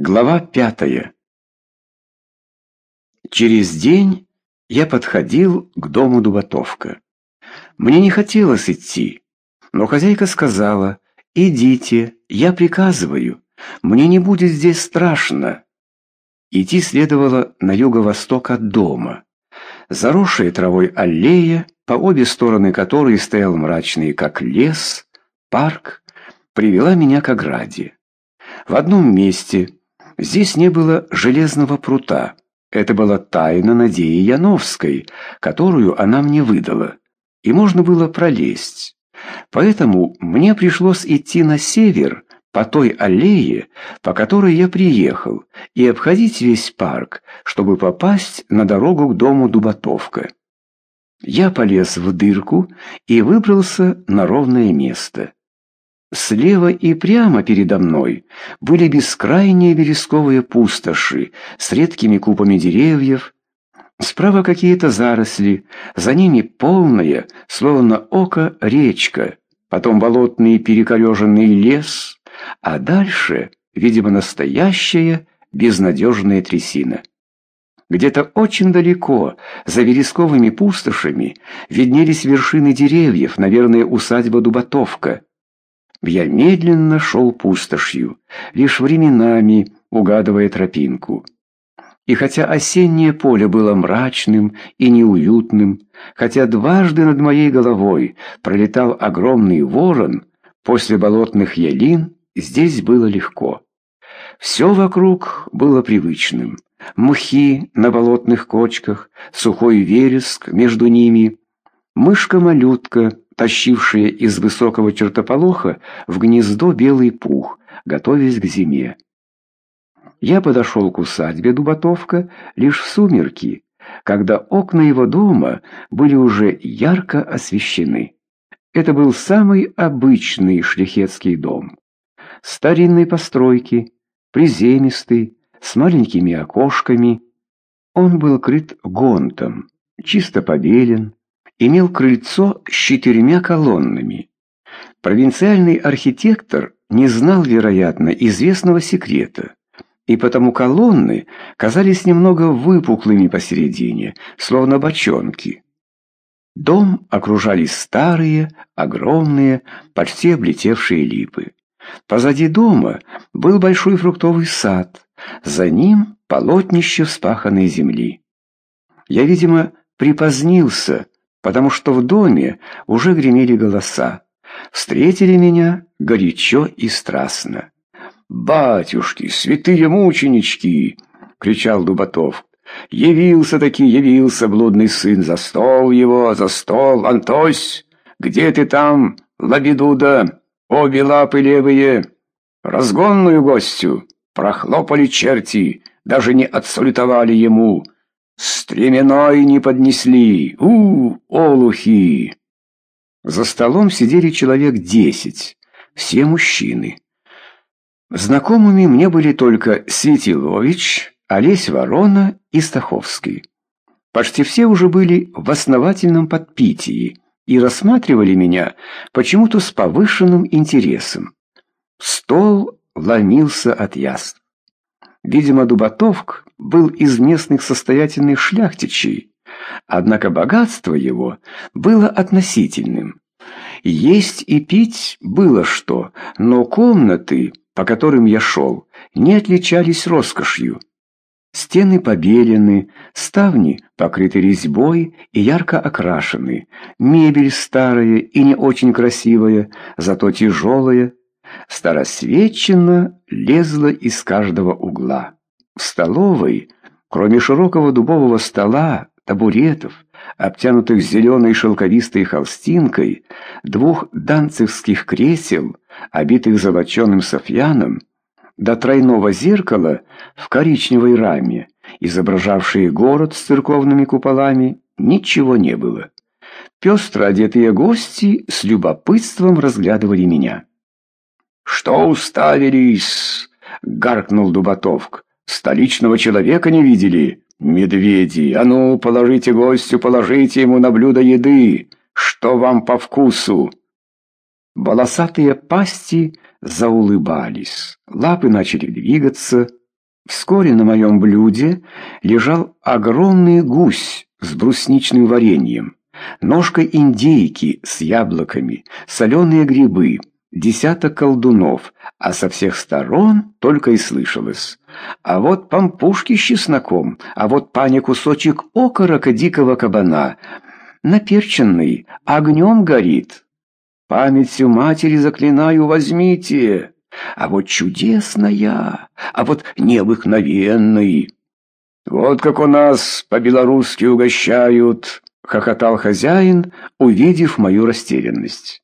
Глава пятая. Через день я подходил к дому Дубатовка. Мне не хотелось идти, но хозяйка сказала, «Идите, я приказываю, мне не будет здесь страшно». Идти следовало на юго-восток от дома. Заросшая травой аллея, по обе стороны которой стоял мрачный, как лес, парк, привела меня к ограде. В одном месте Здесь не было железного прута. Это была тайна Надеи Яновской, которую она мне выдала. И можно было пролезть. Поэтому мне пришлось идти на север, по той аллее, по которой я приехал, и обходить весь парк, чтобы попасть на дорогу к дому Дубатовка. Я полез в дырку и выбрался на ровное место. Слева и прямо передо мной были бескрайние вересковые пустоши с редкими купами деревьев, справа какие-то заросли, за ними полная, словно око, речка, потом болотный перекореженный лес, а дальше, видимо, настоящая безнадежная трясина. Где-то очень далеко, за вересковыми пустошами, виднелись вершины деревьев, наверное, усадьба Дубатовка. Я медленно шел пустошью, лишь временами угадывая тропинку. И хотя осеннее поле было мрачным и неуютным, хотя дважды над моей головой пролетал огромный ворон, после болотных ялин здесь было легко. Все вокруг было привычным. Мухи на болотных кочках, сухой вереск между ними, мышка-малютка, тащившие из высокого чертополоха в гнездо белый пух, готовясь к зиме. Я подошел к усадьбе Дубатовка лишь в сумерки, когда окна его дома были уже ярко освещены. Это был самый обычный шляхетский дом. Старинной постройки, приземистый, с маленькими окошками. Он был крыт гонтом, чисто побелен, имел крыльцо с четырьмя колоннами. Провинциальный архитектор не знал, вероятно, известного секрета, и потому колонны казались немного выпуклыми посередине, словно бочонки. Дом окружали старые, огромные, почти облетевшие липы. Позади дома был большой фруктовый сад, за ним полотнище вспаханной земли. Я, видимо, припозднился, потому что в доме уже гремели голоса. Встретили меня горячо и страстно. «Батюшки, святые мученички!» — кричал Дубатов. «Явился-таки, явился блудный сын, за стол его, за стол! Антось, где ты там, лабидуда, обе лапы левые? Разгонную гостю прохлопали черти, даже не отсалютовали ему». Стременной не поднесли. У, олухи! За столом сидели человек десять, все мужчины. Знакомыми мне были только Светилович, Олесь Ворона и Стаховский. Почти все уже были в основательном подпитии и рассматривали меня почему-то с повышенным интересом. Стол ломился от яств. Видимо, Дубатовк был из местных состоятельных шляхтичей, однако богатство его было относительным. Есть и пить было что, но комнаты, по которым я шел, не отличались роскошью. Стены побелены, ставни покрыты резьбой и ярко окрашены, мебель старая и не очень красивая, зато тяжелая, старосветчина лезла из каждого угла. В столовой, кроме широкого дубового стола, табуретов, обтянутых зеленой шелковистой холстинкой, двух данцевских кресел, обитых золоченым софьяном, до тройного зеркала в коричневой раме, изображавшие город с церковными куполами, ничего не было. Пестро одетые гости с любопытством разглядывали меня. «Что уставились?» — гаркнул Дубатовк. Столичного человека не видели? Медведи, а ну, положите гостю, положите ему на блюдо еды. Что вам по вкусу?» Волосатые пасти заулыбались, лапы начали двигаться, Вскоре на моем блюде лежал огромный гусь с брусничным вареньем, ножка индейки с яблоками, соленые грибы, десяток колдунов, а со всех сторон только и слышалось. А вот пампушки с чесноком, а вот паня кусочек окорока дикого кабана, наперченный, огнем горит. Памятью матери заклинаю, возьмите а вот чудесная, а вот необыкновенный. Вот как у нас по-белорусски угощают, хохотал хозяин, увидев мою растерянность.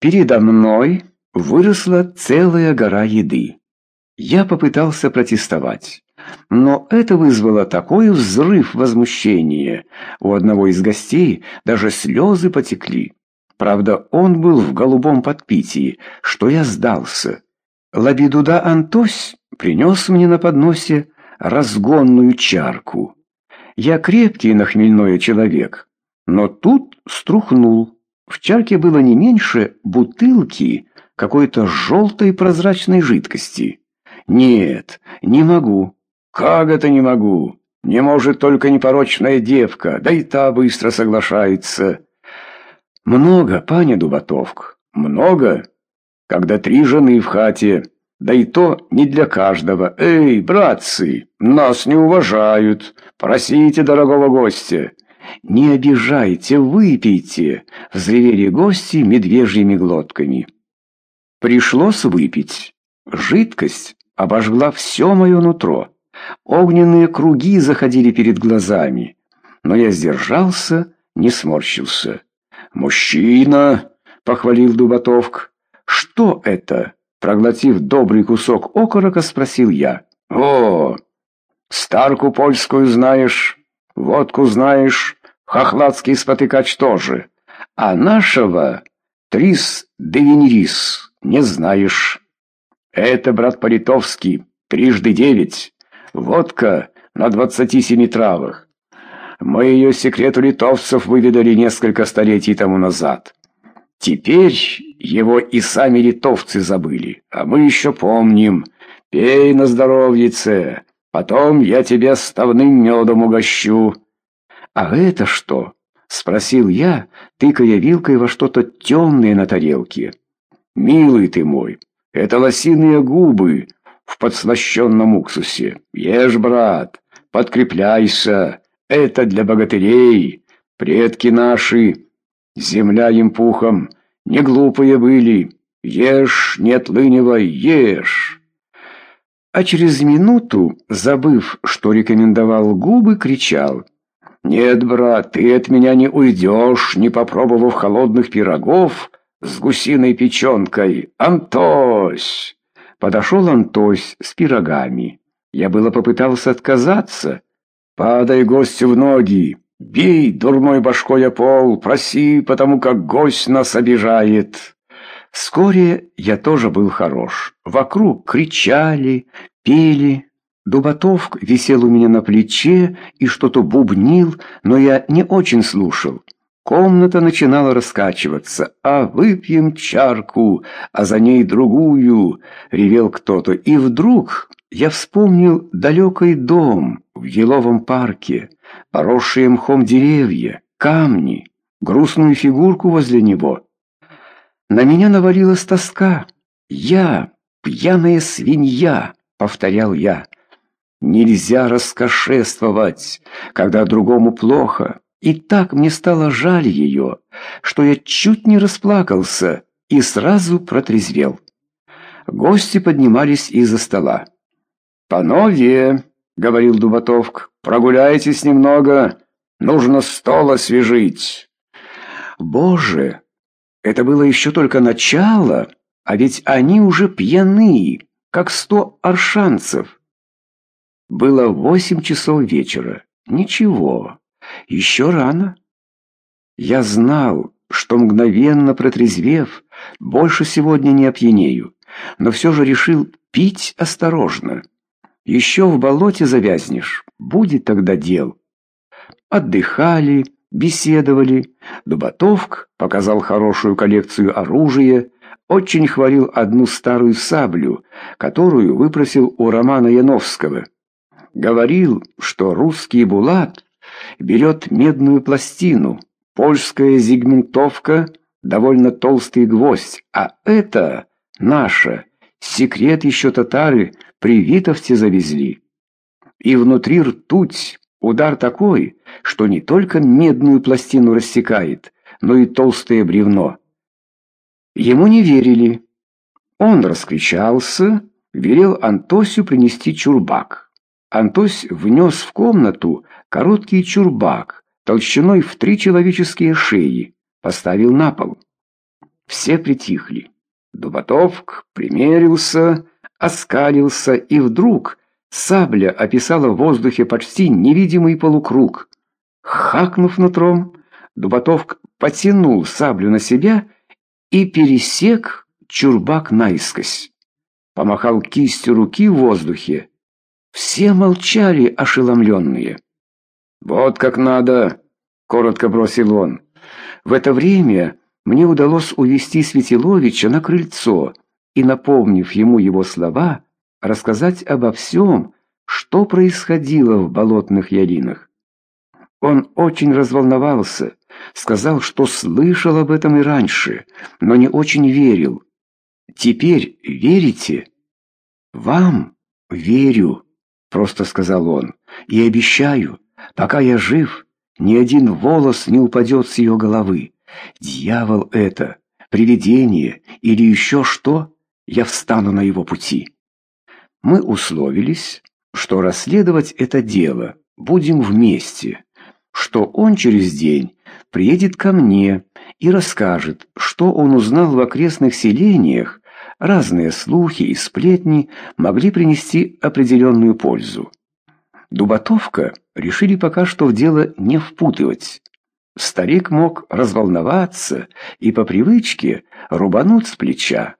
Передо мной выросла целая гора еды. Я попытался протестовать, но это вызвало такой взрыв возмущения. У одного из гостей даже слезы потекли. Правда, он был в голубом подпитии, что я сдался. Лабидуда Антось принес мне на подносе разгонную чарку. Я крепкий на хмельное человек, но тут струхнул. В чарке было не меньше бутылки какой-то желтой прозрачной жидкости. Нет, не могу. Как это не могу? Не может только непорочная девка, да и та быстро соглашается. Много, паня Дубатовк, много. Когда три жены в хате, да и то не для каждого. Эй, братцы, нас не уважают. Просите дорогого гостя. Не обижайте, выпейте, взревели гости медвежьими глотками. Пришлось выпить. Жидкость обожгла все мое нутро. Огненные круги заходили перед глазами. Но я сдержался, не сморщился. «Мужчина!» — похвалил Дубатовк. «Что это?» — проглотив добрый кусок окорока, спросил я. «О, старку польскую знаешь, водку знаешь, хохладский спотыкач тоже, а нашего Трис Девенерис не знаешь. Это, брат Политовский, трижды девять, водка на двадцати семи травах. Мы ее секрет у литовцев выведали несколько столетий тому назад. Теперь его и сами литовцы забыли, а мы еще помним. Пей на здоровьице, потом я тебя ставным медом угощу». «А это что?» — спросил я, тыкая вилкой во что-то темное на тарелке. «Милый ты мой, это лосиные губы в подслащенном уксусе. Ешь, брат, подкрепляйся». Это для богатырей, предки наши, земля им пухом, не глупые были. Ешь, не отлынивай, ешь. А через минуту, забыв, что рекомендовал губы, кричал. «Нет, брат, ты от меня не уйдешь, не попробовав холодных пирогов с гусиной печенкой. Антось!» Подошел Антось с пирогами. Я было попытался отказаться, Падай гостю в ноги, бей дурной башкой о пол, проси, потому как гость нас обижает. Вскоре я тоже был хорош. Вокруг кричали, пели. Дубатовк висел у меня на плече и что-то бубнил, но я не очень слушал. Комната начинала раскачиваться. «А выпьем чарку, а за ней другую!» — ревел кто-то. И вдруг я вспомнил далекий дом в еловом парке, поросшие мхом деревья, камни, грустную фигурку возле него. На меня навалилась тоска. «Я, пьяная свинья!» — повторял я. «Нельзя раскошествовать, когда другому плохо». И так мне стало жаль ее, что я чуть не расплакался и сразу протрезвел. Гости поднимались из-за стола. «Панове!» — говорил Дубатовк. «Прогуляйтесь немного, нужно стол освежить». «Боже, это было еще только начало, а ведь они уже пьяны, как сто аршанцев». Было восемь часов вечера. Ничего, еще рано. Я знал, что мгновенно протрезвев, больше сегодня не опьянею, но все же решил пить осторожно. Еще в болоте завязнешь, будет тогда дел. Отдыхали, беседовали. Дубатовк показал хорошую коллекцию оружия, очень хвалил одну старую саблю, которую выпросил у Романа Яновского. Говорил, что русский булат берет медную пластину, польская зигментовка — довольно толстый гвоздь, а это наша. Секрет еще татары при Витовце завезли. И внутри ртуть удар такой, что не только медную пластину рассекает, но и толстое бревно. Ему не верили. Он раскричался, велел Антосю принести чурбак. Антось внес в комнату короткий чурбак, толщиной в три человеческие шеи, поставил на пол. Все притихли. Дубатовк примерился, оскалился, и вдруг сабля описала в воздухе почти невидимый полукруг. Хакнув нутром, Дубатовк потянул саблю на себя и пересек чурбак наискось. Помахал кистью руки в воздухе. Все молчали, ошеломленные. «Вот как надо!» — коротко бросил он. В это время мне удалось увести Светиловича на крыльцо и, напомнив ему его слова, рассказать обо всем, что происходило в болотных ялинах. Он очень разволновался, сказал, что слышал об этом и раньше, но не очень верил. «Теперь верите?» «Вам верю», — просто сказал он, — «и обещаю, пока я жив, ни один волос не упадет с ее головы. Дьявол это, привидение или еще что, я встану на его пути». Мы условились, что расследовать это дело будем вместе, что он через день приедет ко мне и расскажет, что он узнал в окрестных селениях, разные слухи и сплетни могли принести определенную пользу. Дубатовка решили пока что в дело не впутывать. Старик мог разволноваться и по привычке рубануть с плеча.